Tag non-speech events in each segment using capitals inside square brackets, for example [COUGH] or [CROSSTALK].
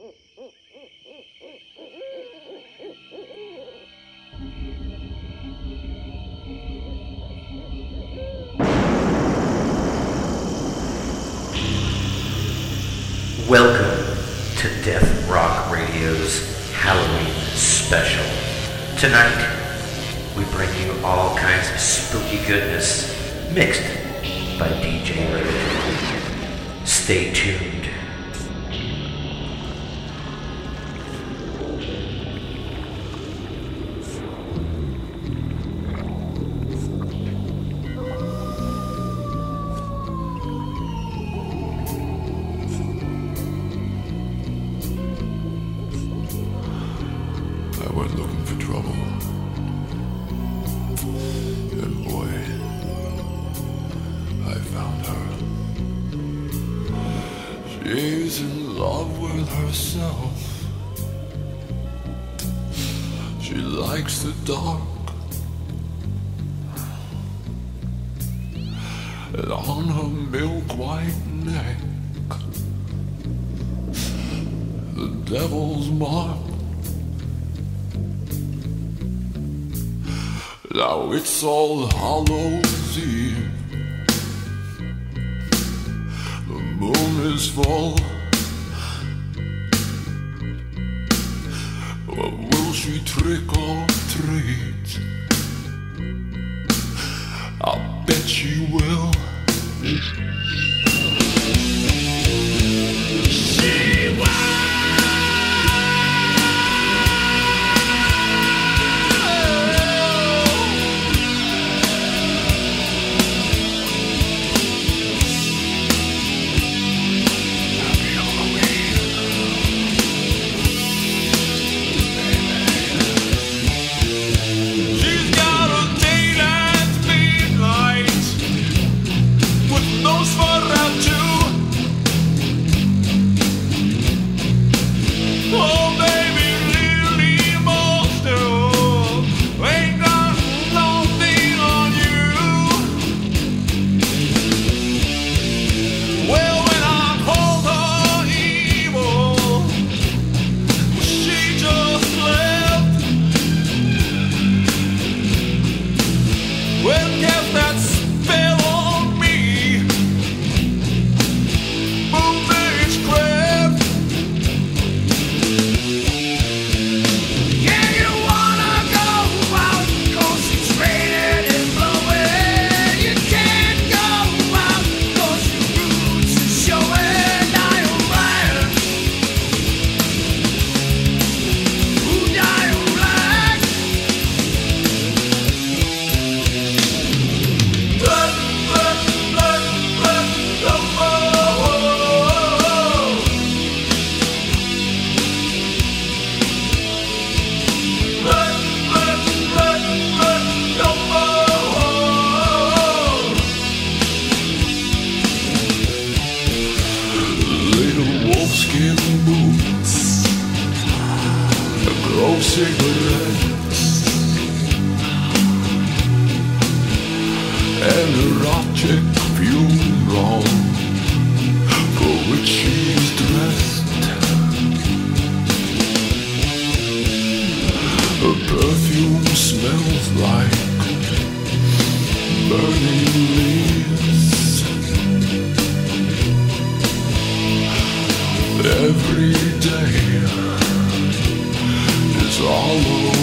Welcome to Death Rock Radio's Halloween special. Tonight, we bring you all kinds of spooky goodness mixed by DJ Stay tuned Her perfume smells like burning leaves. Every day is all over.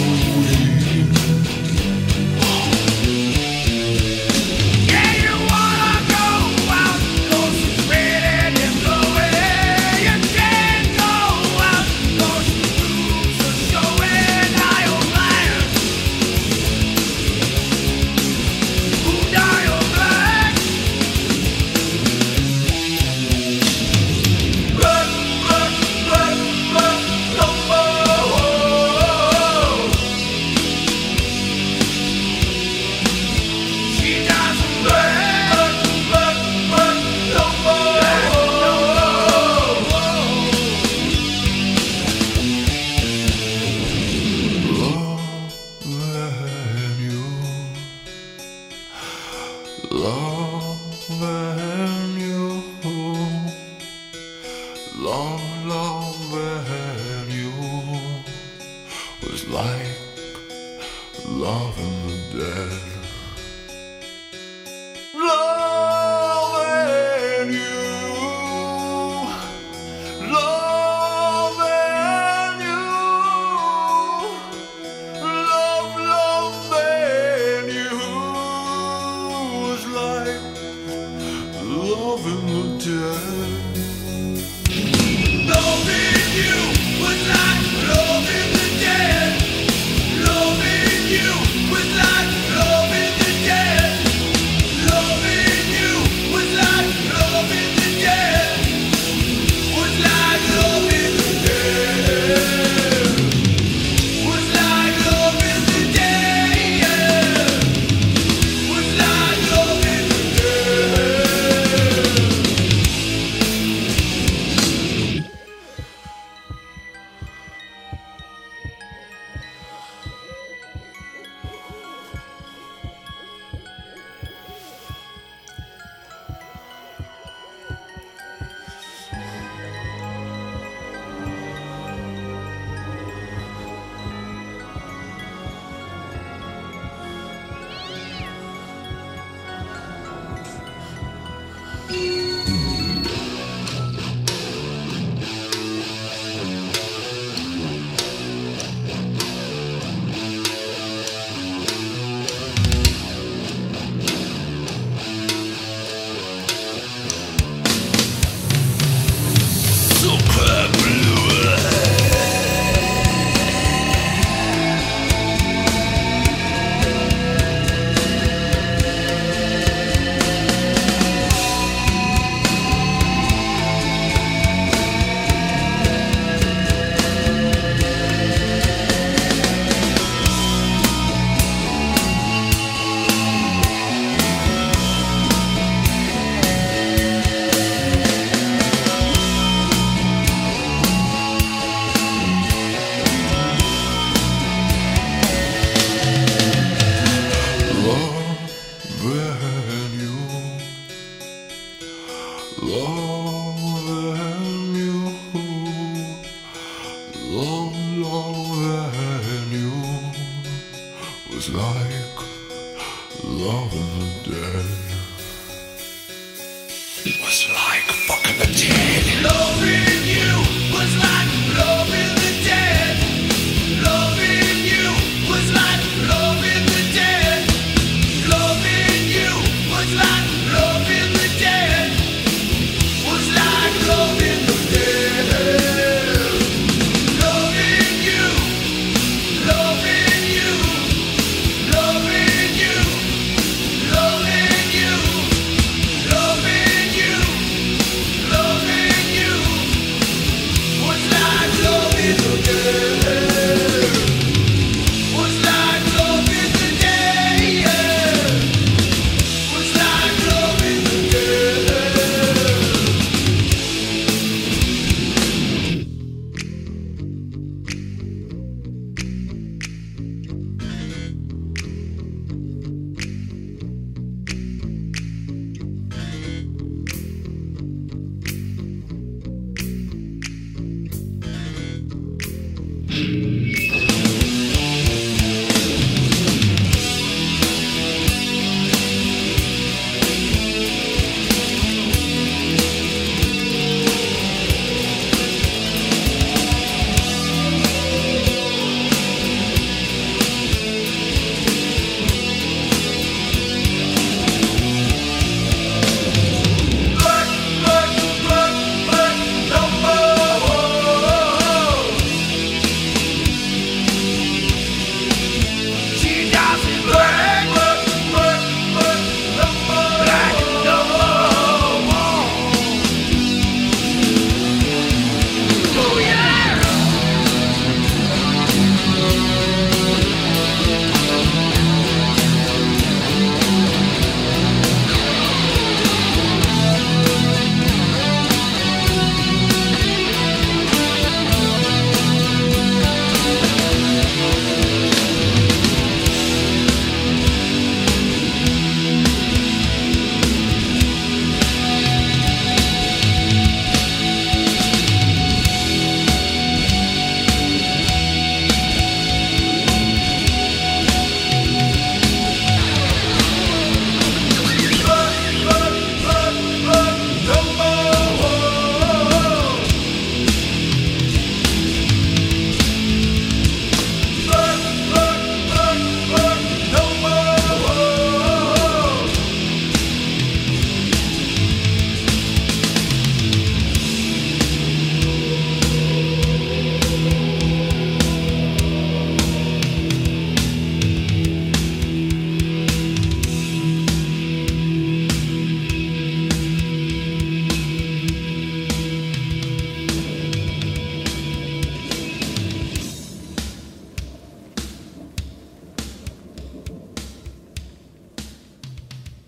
Was like fucking the dead.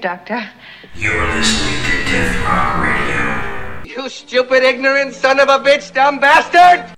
Doctor. You're listening to Death Rock Radio. You stupid, ignorant son of a bitch, dumb bastard!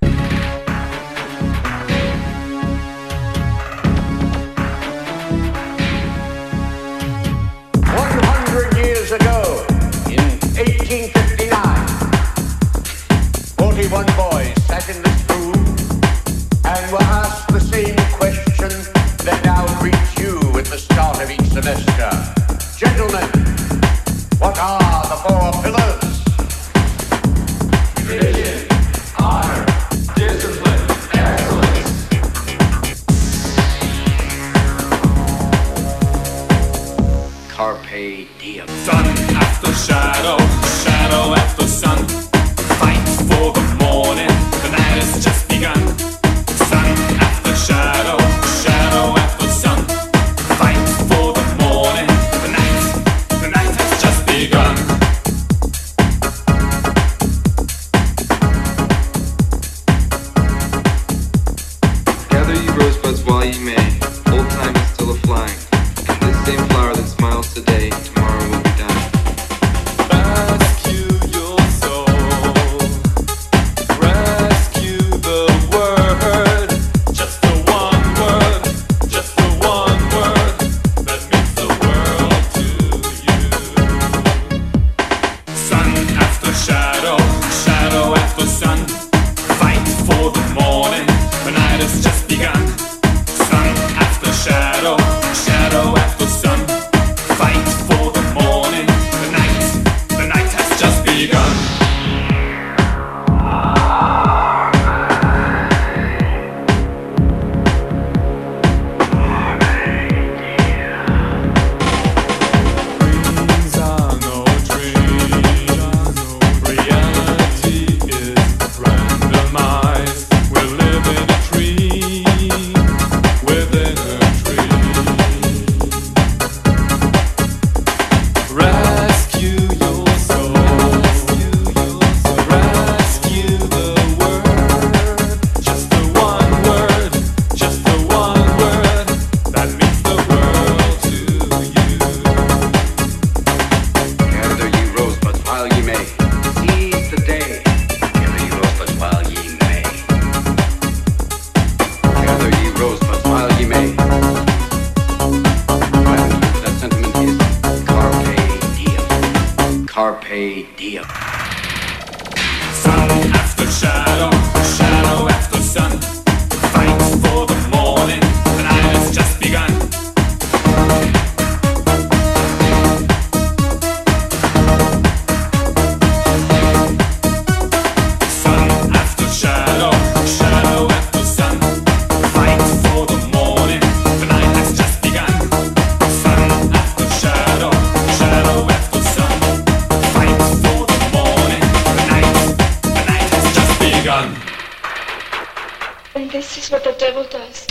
vai.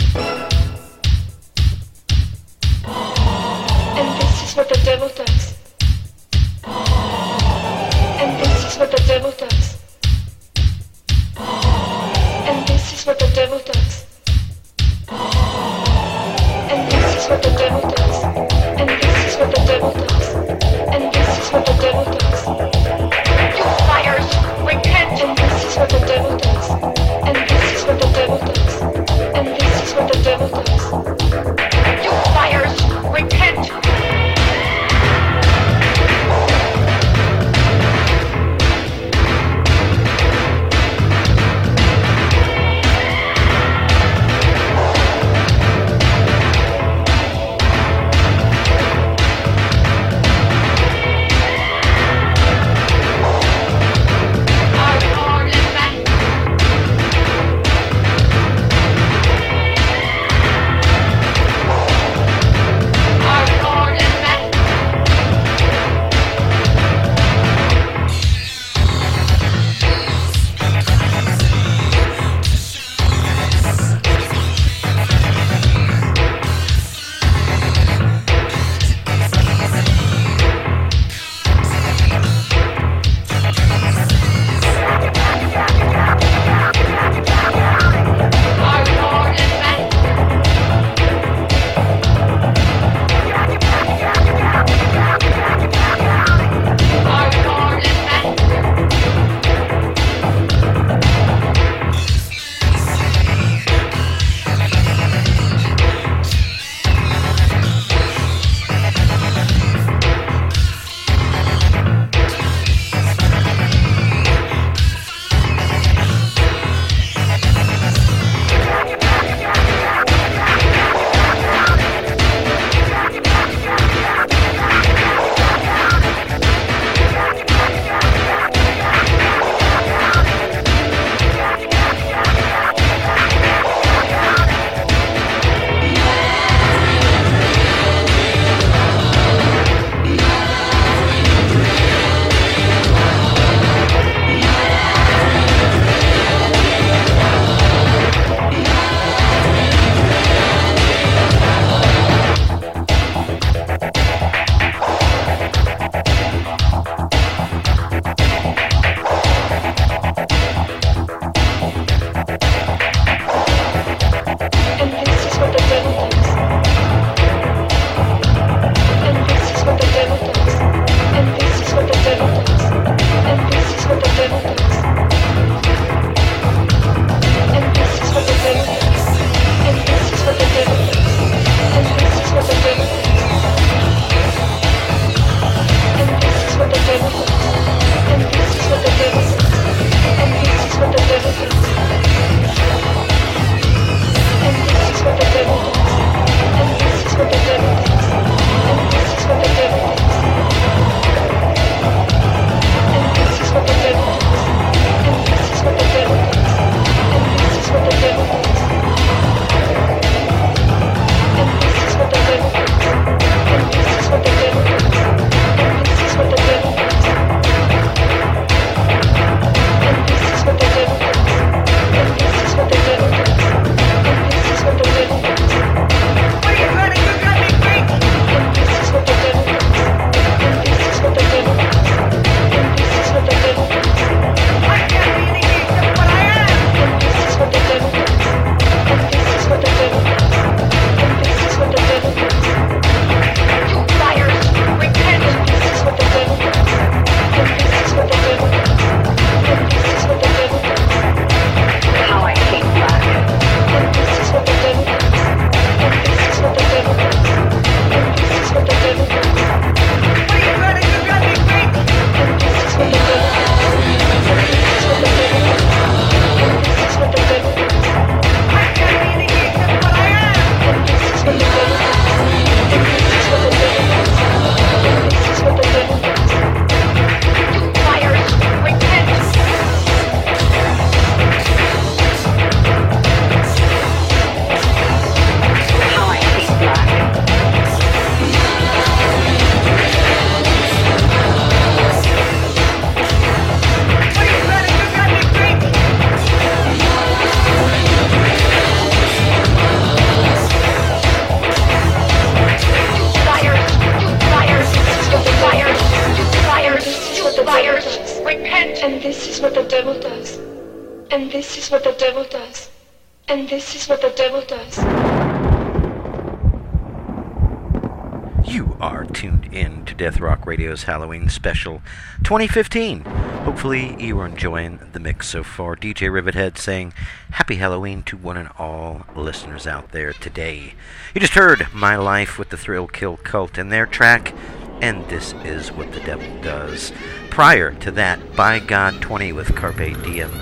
Radio's Halloween special 2015. Hopefully, you are enjoying the mix so far. DJ Rivethead saying Happy Halloween to one and all listeners out there today. You just heard My Life with the Thrill Kill Kult and their track, and This Is What the Devil Does. Prior to that, By God 20 with Carpe Diem.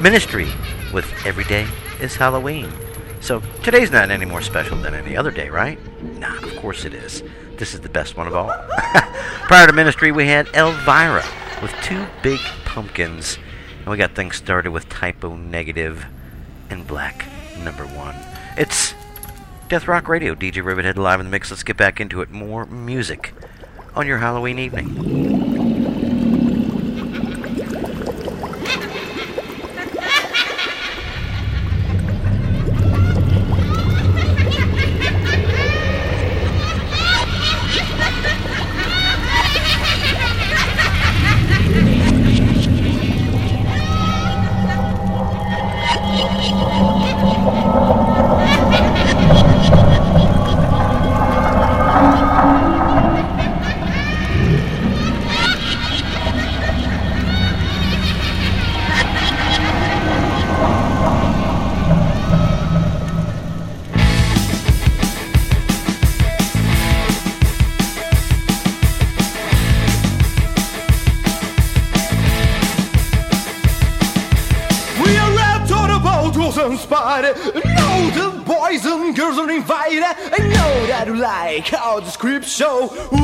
Ministry with Every Day is Halloween. So today's not any more special than any other day, right? Nah, of course it is. This is the best one of all. [LAUGHS] Prior to ministry, we had Elvira with two big pumpkins. And we got things started with Type O Negative and Black Number One. It's Death Rock Radio, DJ Rivethead live in the mix. Let's get back into it. More music on your Halloween evening. Our description.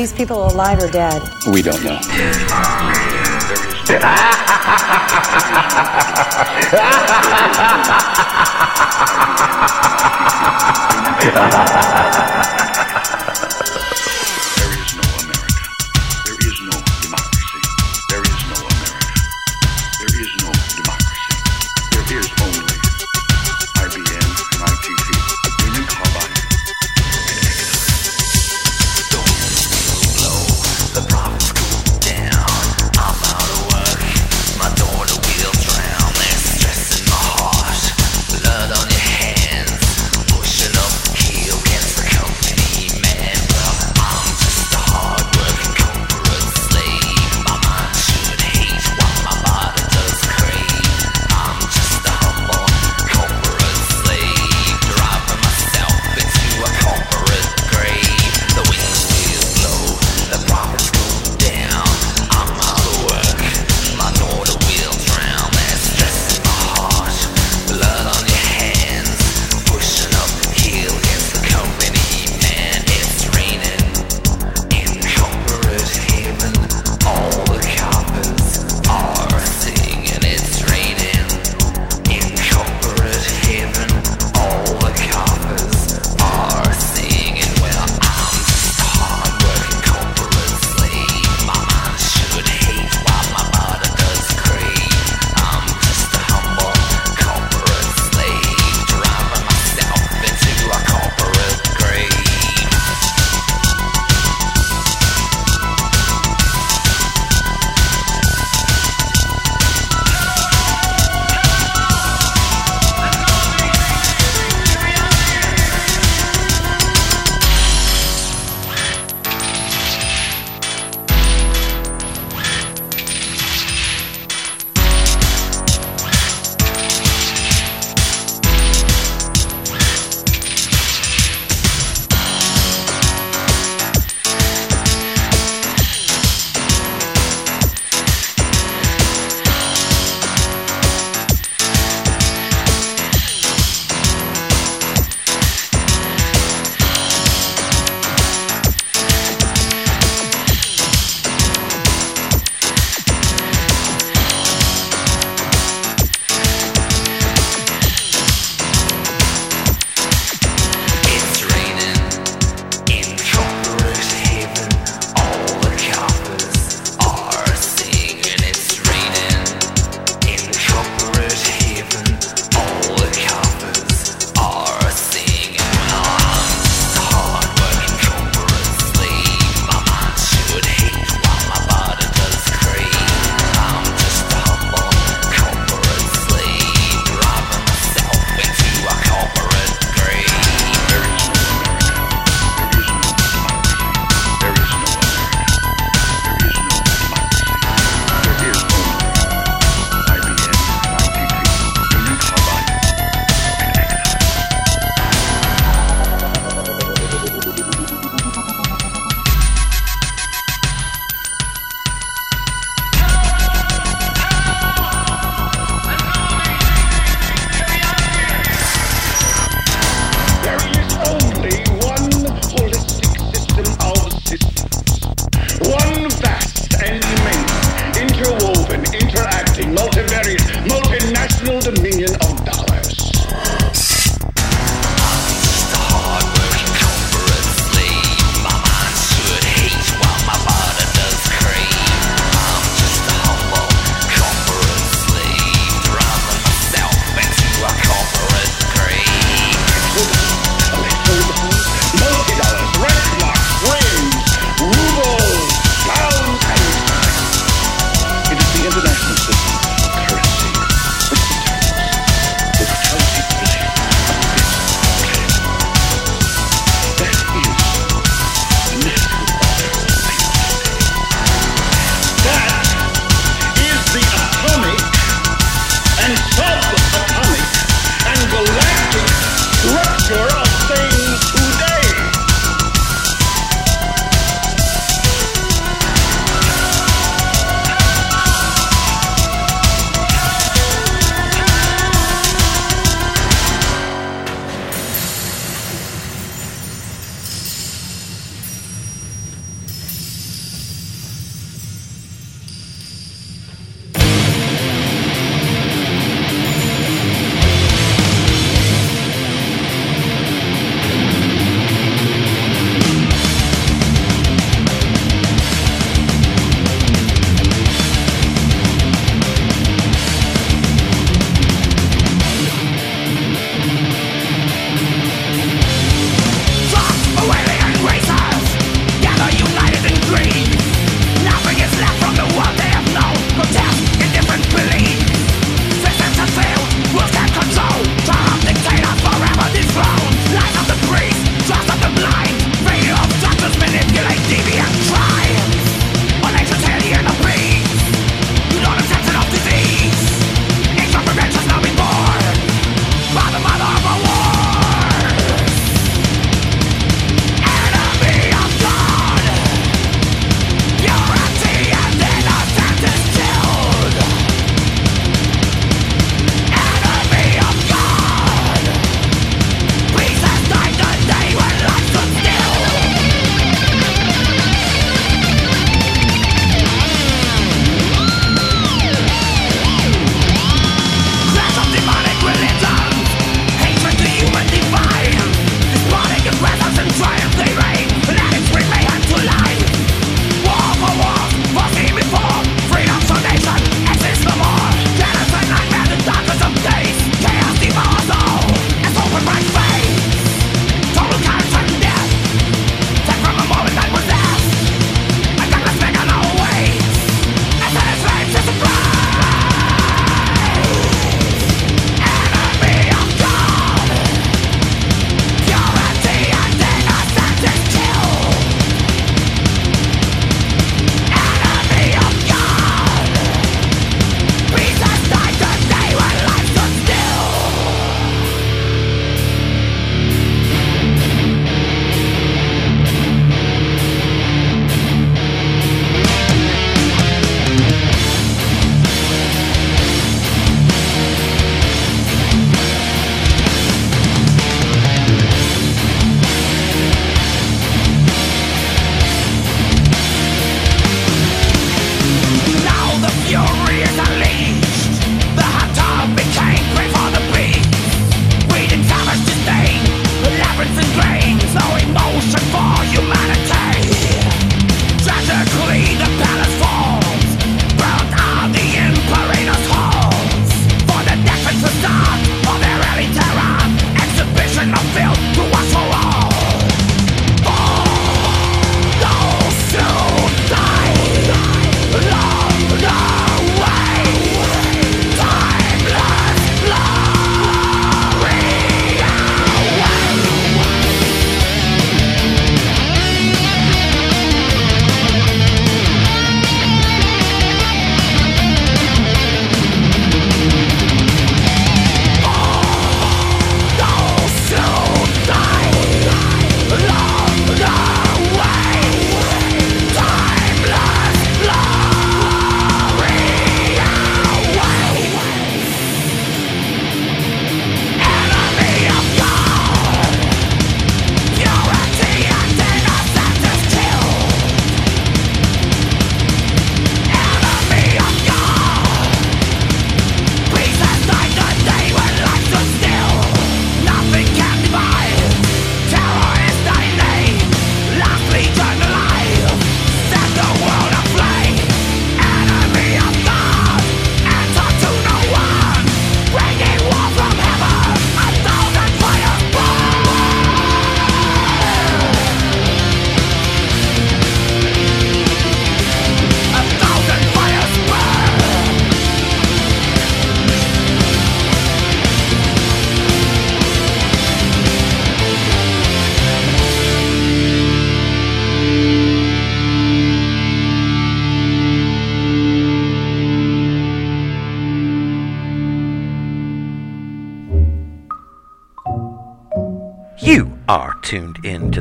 These people alive or dead? We don't know. [LAUGHS]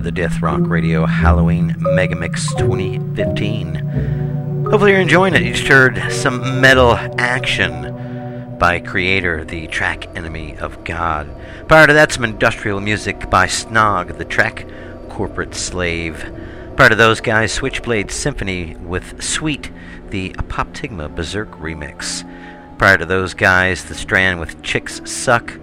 the Death Rock Radio Halloween Megamix 2015. Hopefully, you're enjoying it. You just heard some metal action by Kreator, the track Enemy of God. Prior to that, some industrial music by Snog, the track Corporate Slave. Prior to those guys, Switchblade Symphony with Sweet, the Apoptygma Berzerk remix. Prior to those guys, The Strand with Chicks Suck.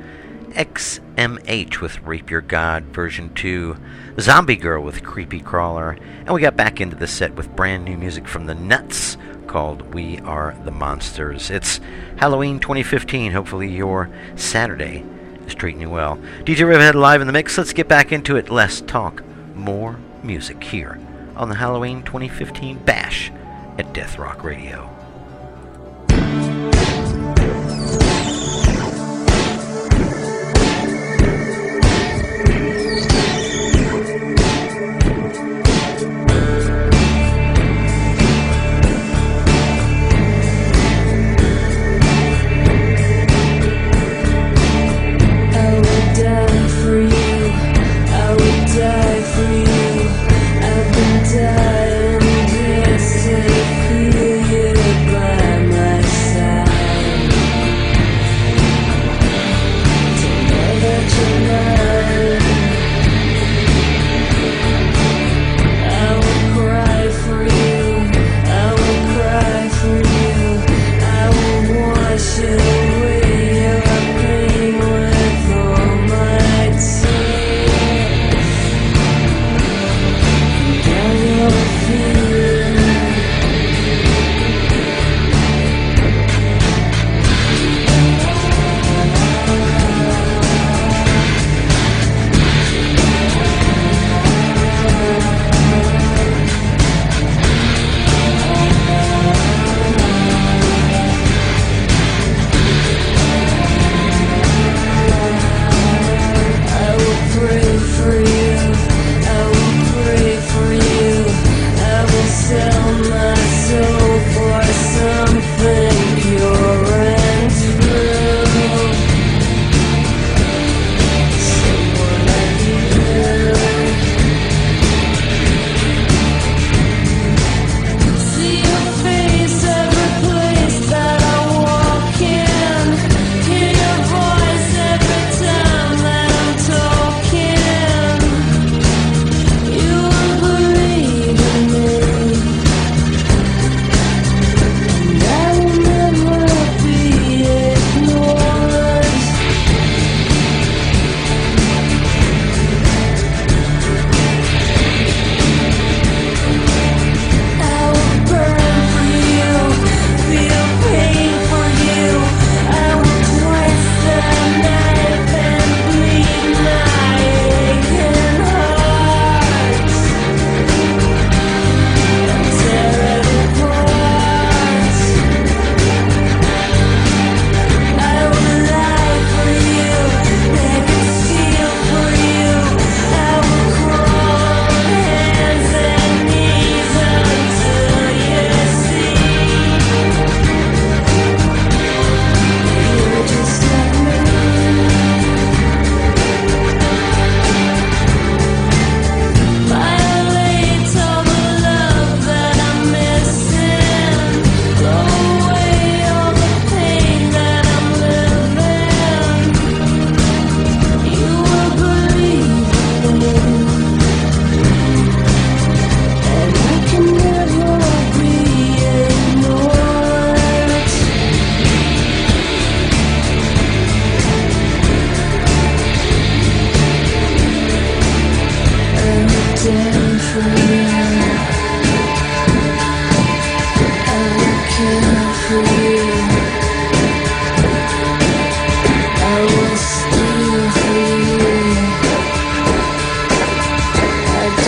XMH with Rape Your God version 2, Zombie Girl with Creepy Crawler, and we got back into the set with brand new music from the Nuts called We Are the Monsters. It's Halloween 2015. Hopefully, your Saturday is treating you well. DJ Rivethead live in the mix. Let's get back into it. Less talk, more music here on the Halloween 2015 Bash at Death Rock Radio.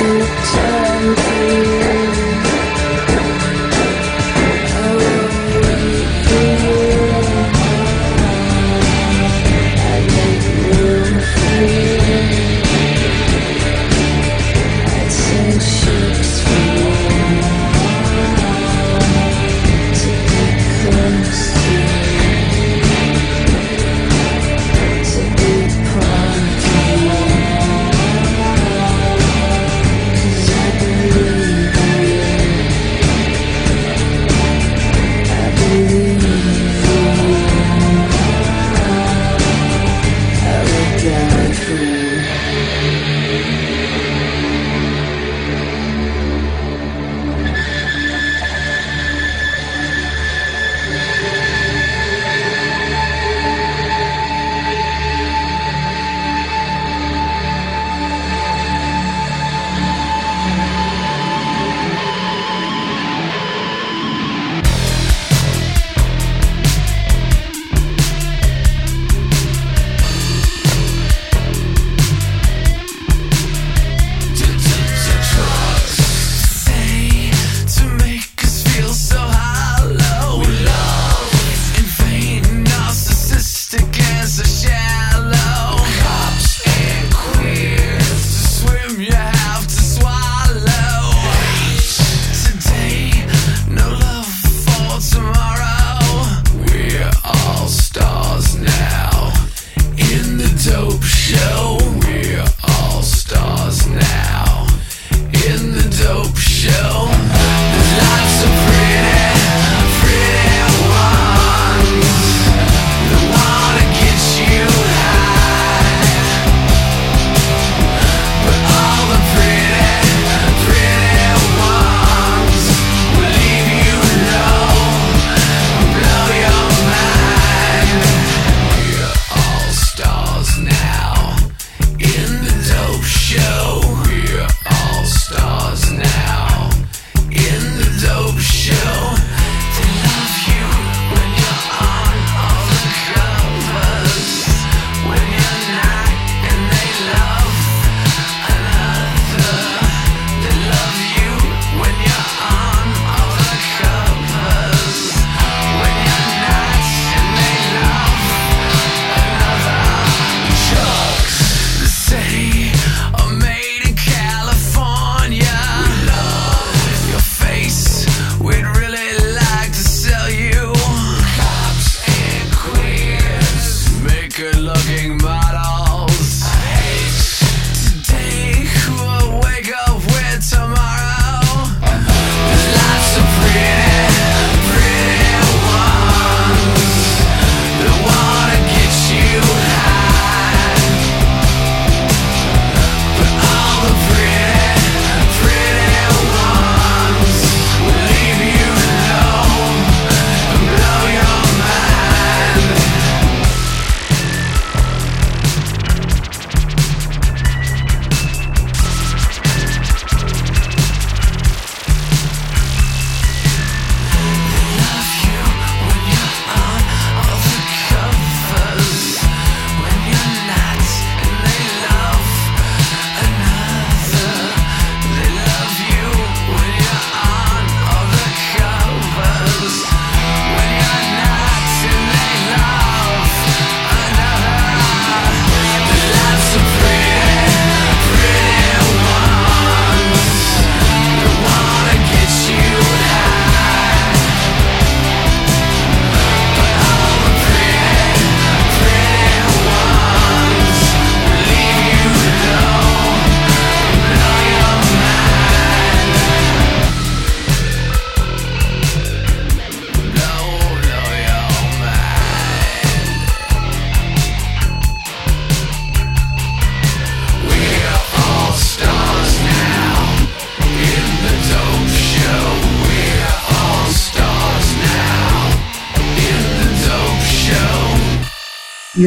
eternity.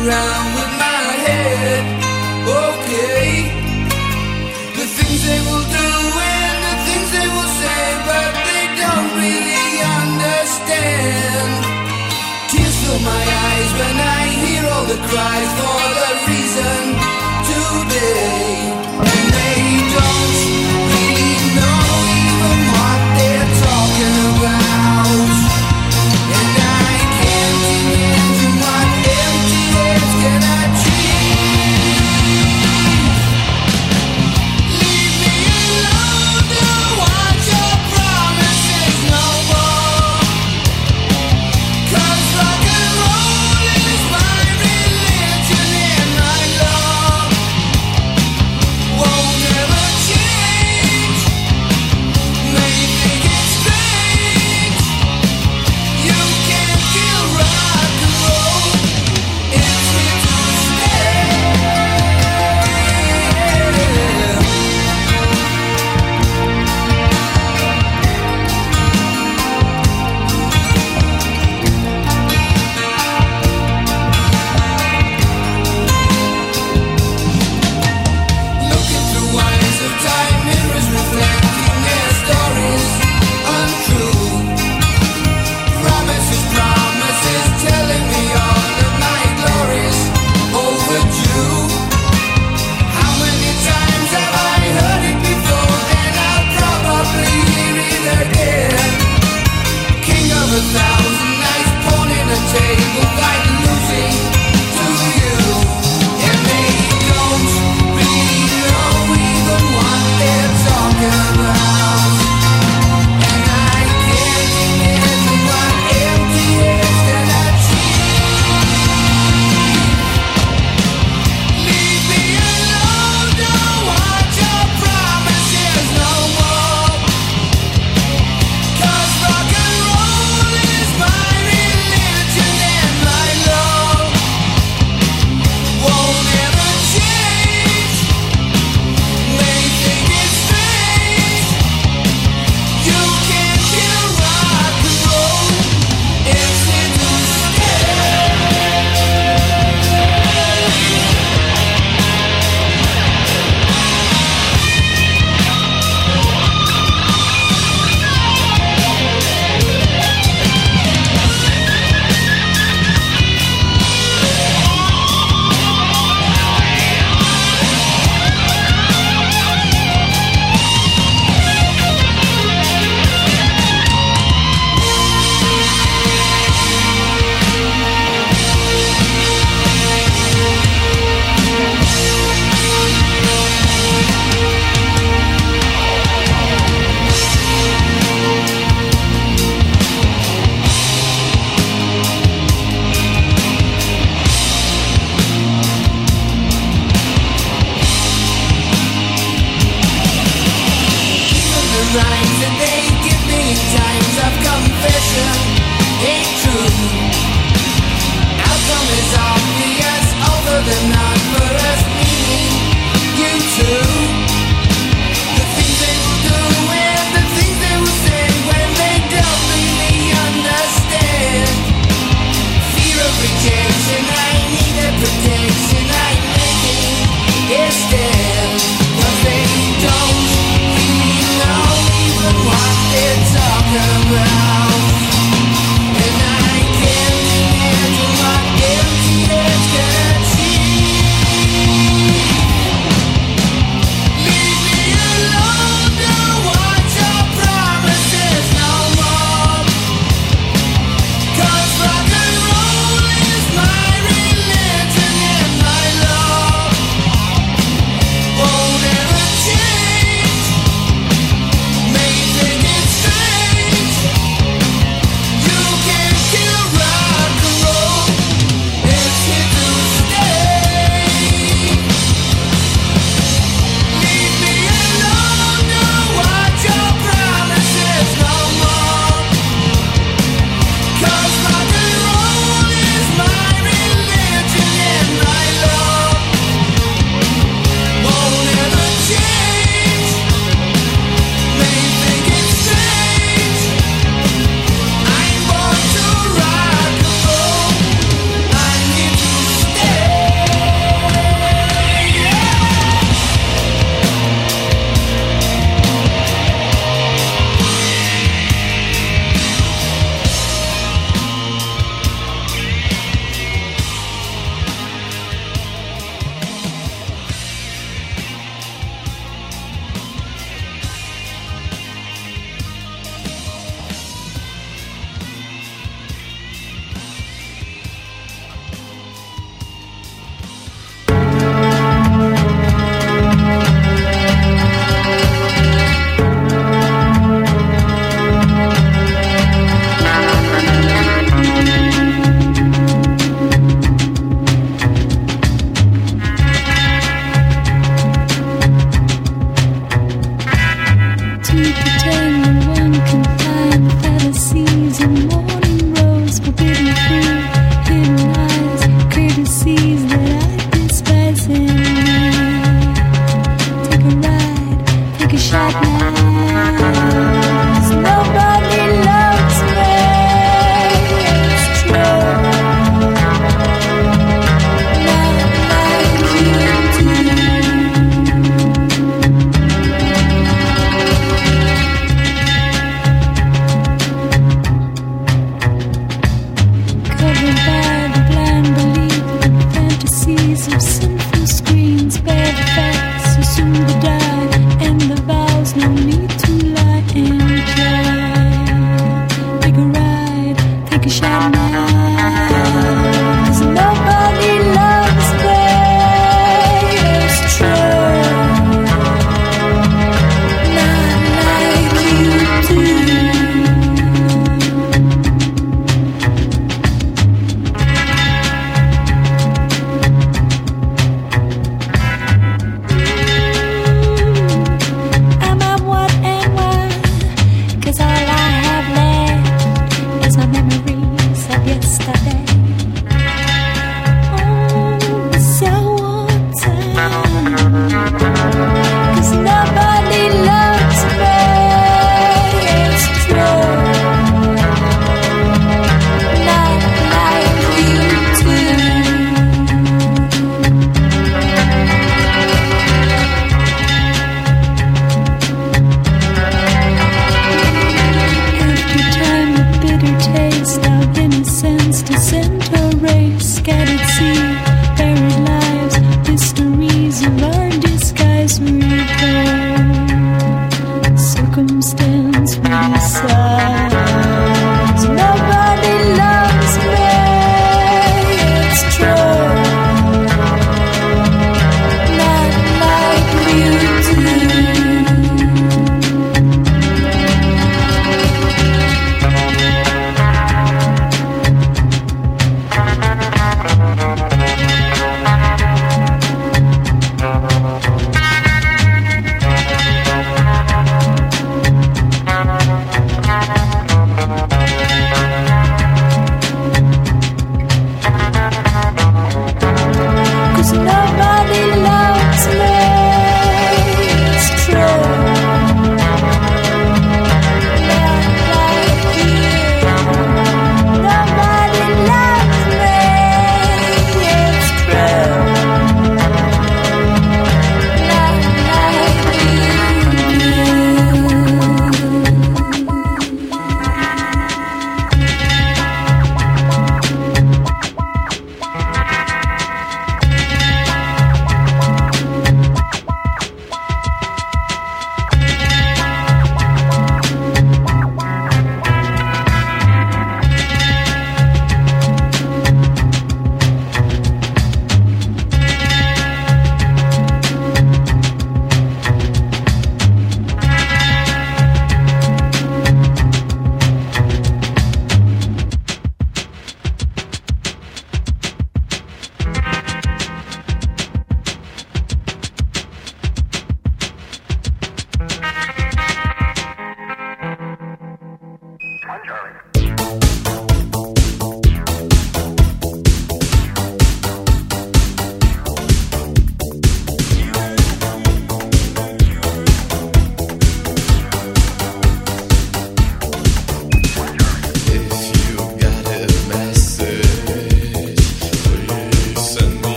around with my head. Okay, the things they will do and the things they will say, but they don't really understand. Tears fill my eyes when I hear all the cries for the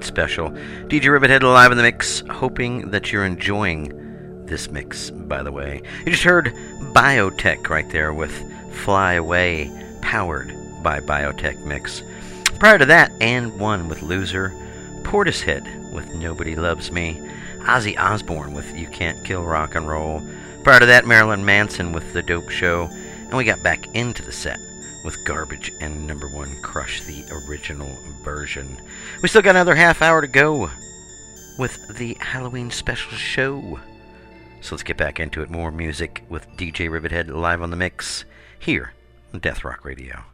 Halloween special. DJ Rivethead live in the mix, hoping that you're enjoying this mix, by the way. You just heard Biotech right there with Fly Away, powered by Biotech Mix. Prior to that, and one with Loser, Portishead with Nobody Loves Me, Ozzy Osbourne with You Can't Kill Rock and Roll. Prior to that, Marilyn Manson with The Dope Show, and we got back into the set with Garbage and Number One Crush, the original version. We still got another half hour to go with the Halloween special show. So let's get back into it. More music with DJ Rivethead live on the mix here on Death Rock Radio.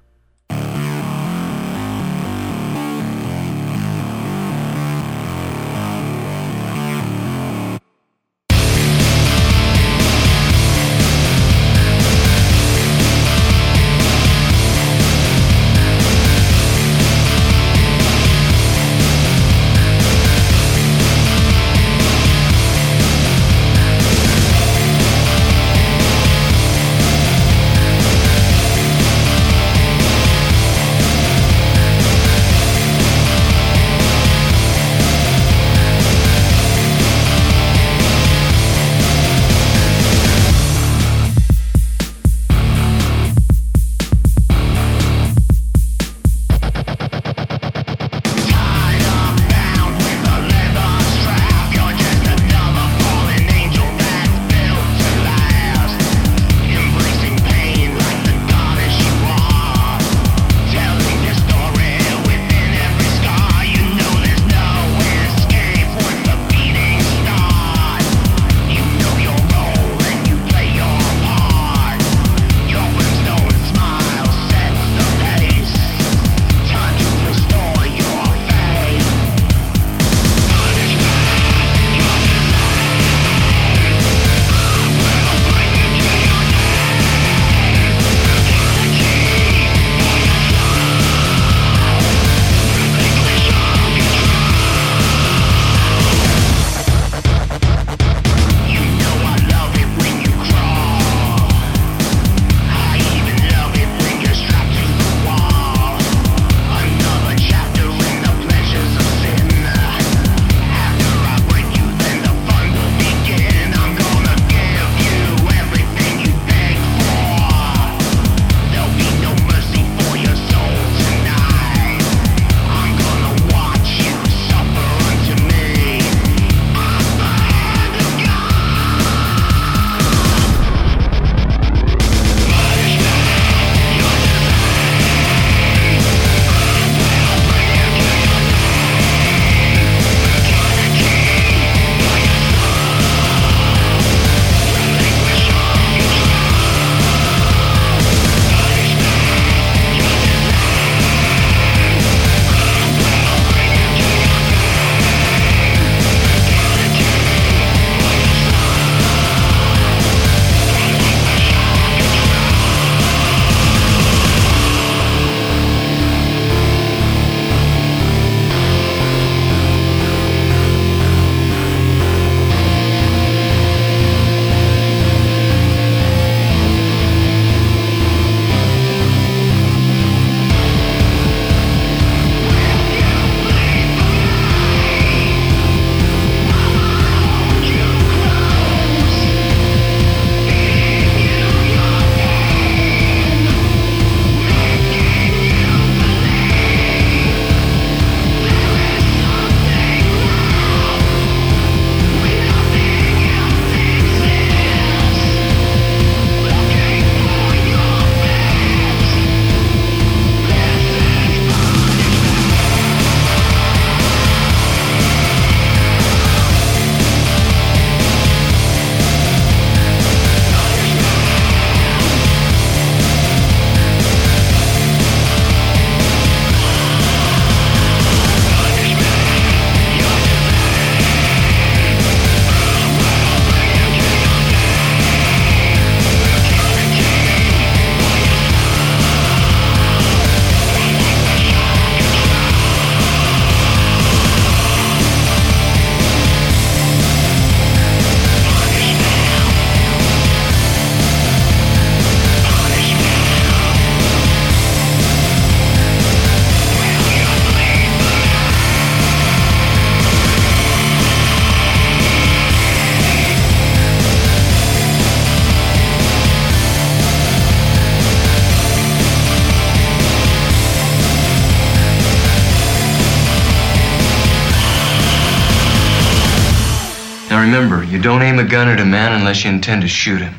Don't aim a gun at a man unless you intend to shoot him.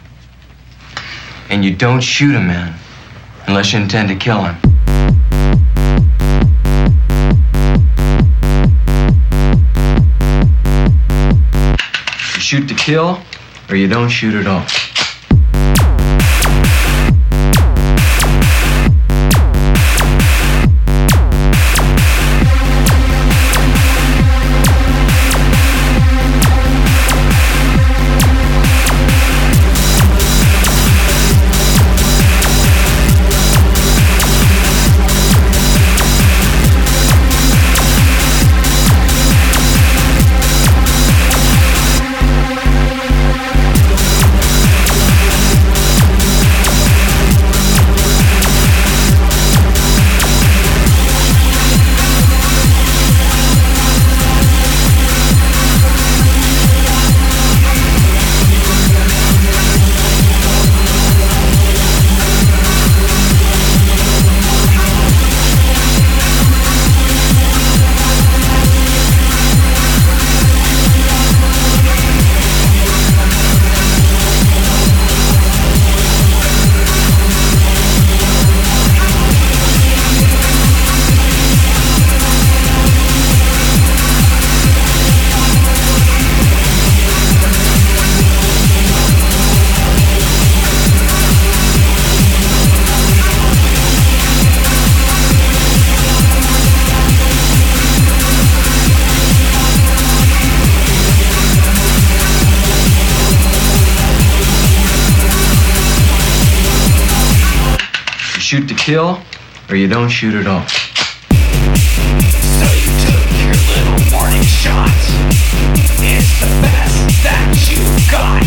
And you don't shoot a man unless you intend to kill him. You shoot to kill, or you don't shoot at all. Kill, or you don't shoot at all. So you took your little shot. It's the best that you got.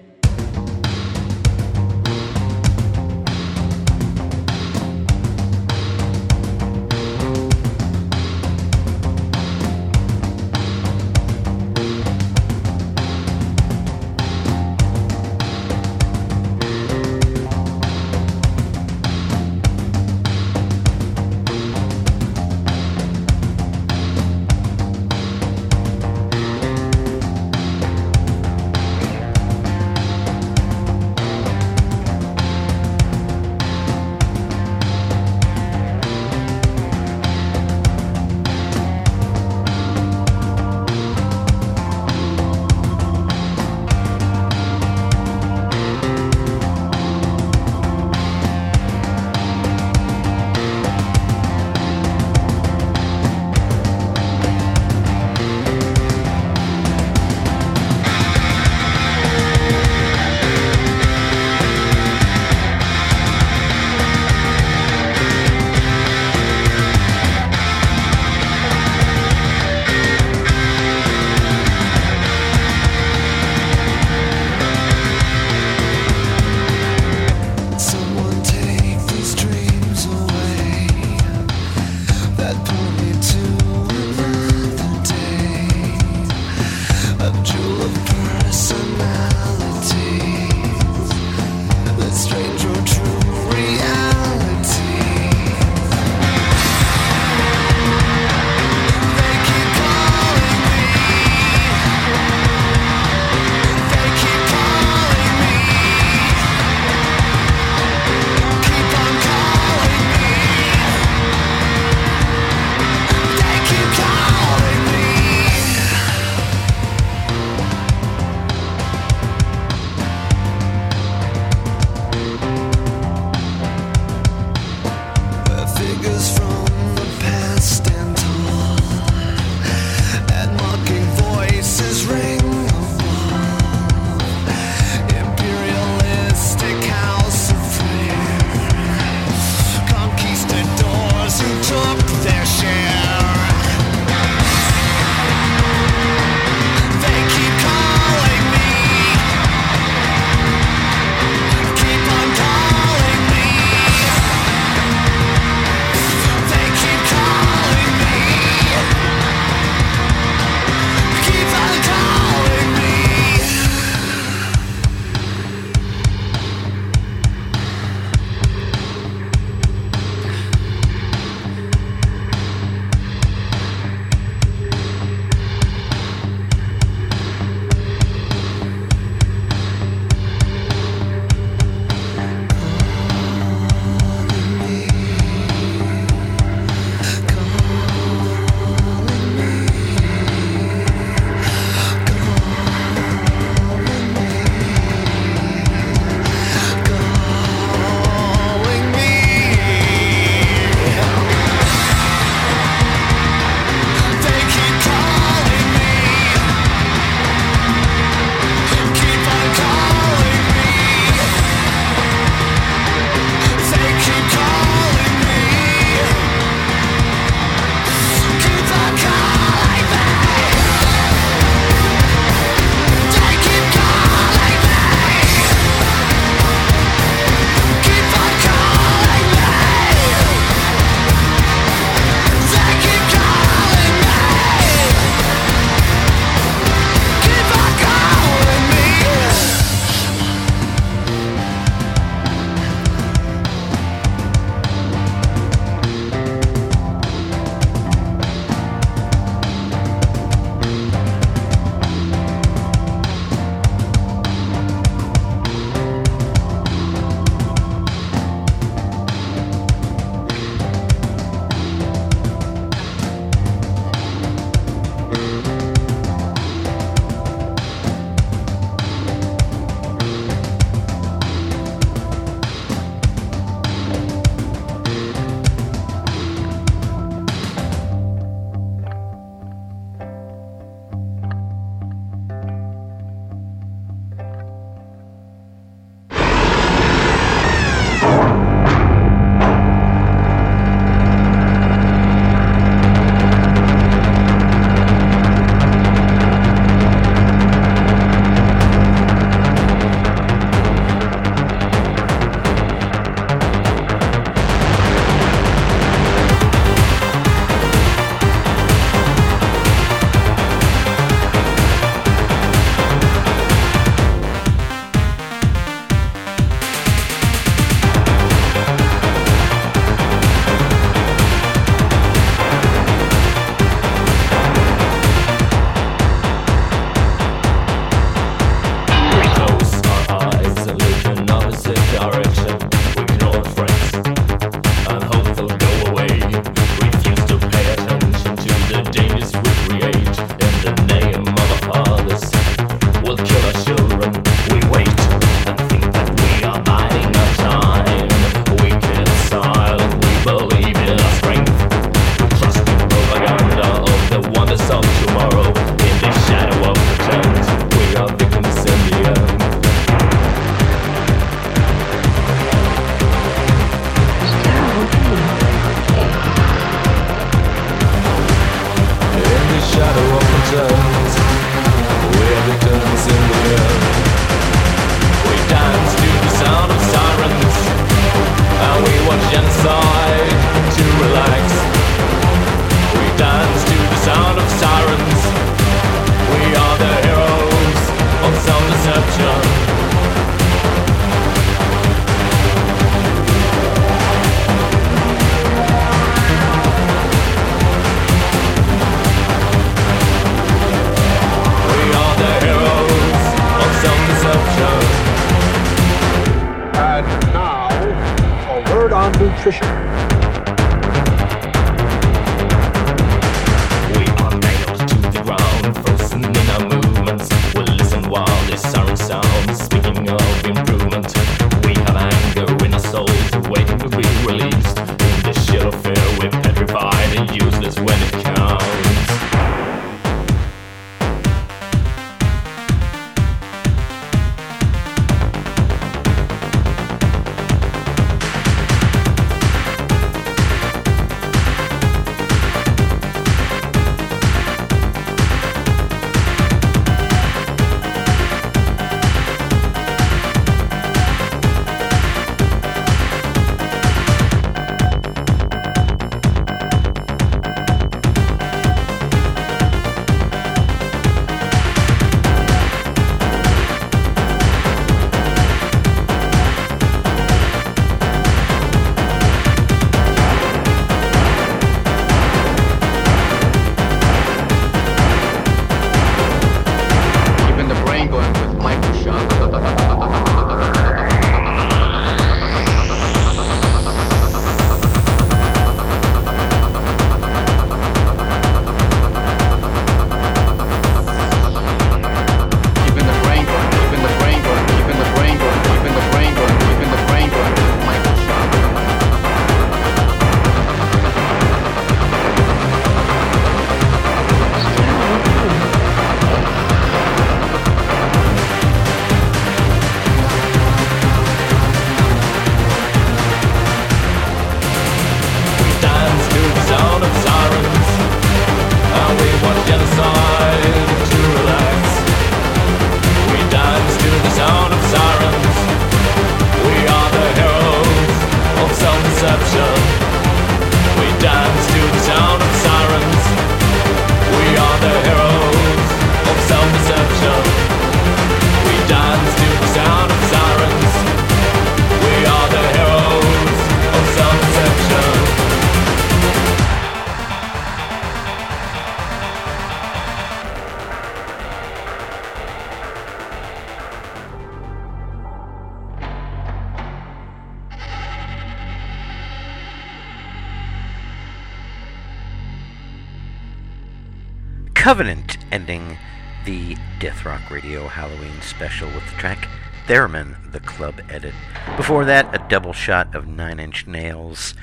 special with the track Theremin, the club edit. Before that, a double shot of Nine Inch Nails.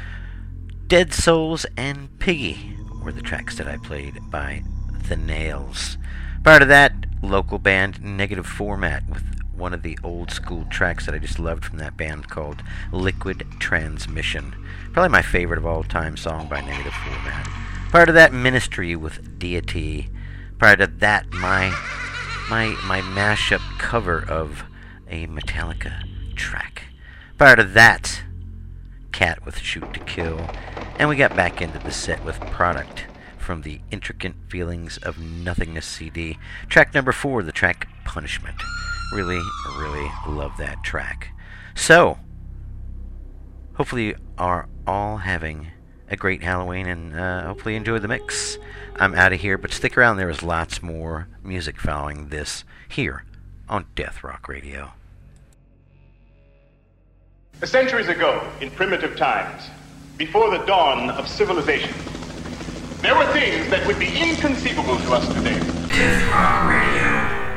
Dead Souls and Piggy were the tracks that I played by The Nails. Prior to that, local band Negative Format with one of the old school tracks that I just loved from that band called Liquid Transmission. Probably my favorite of all time song by Negative Format. Prior to that, Ministry with Deity. Prior to that, my my my mashup cover of a Metallica track. Prior to that, Cat with Shoot to Kill. And we got back into the set with Product from the Intricate Feelings of Nothingness CD. Track number four, the track Punishment. Really, really love that track. So, hopefully you are all having a great Halloween and uh, hopefully enjoy the mix. I'm out of here, but stick around. There is lots more music following this here on Death Rock Radio. Centuries ago, in primitive times, before the dawn of civilization, there were things that would be inconceivable to us today. Death Rock Radio.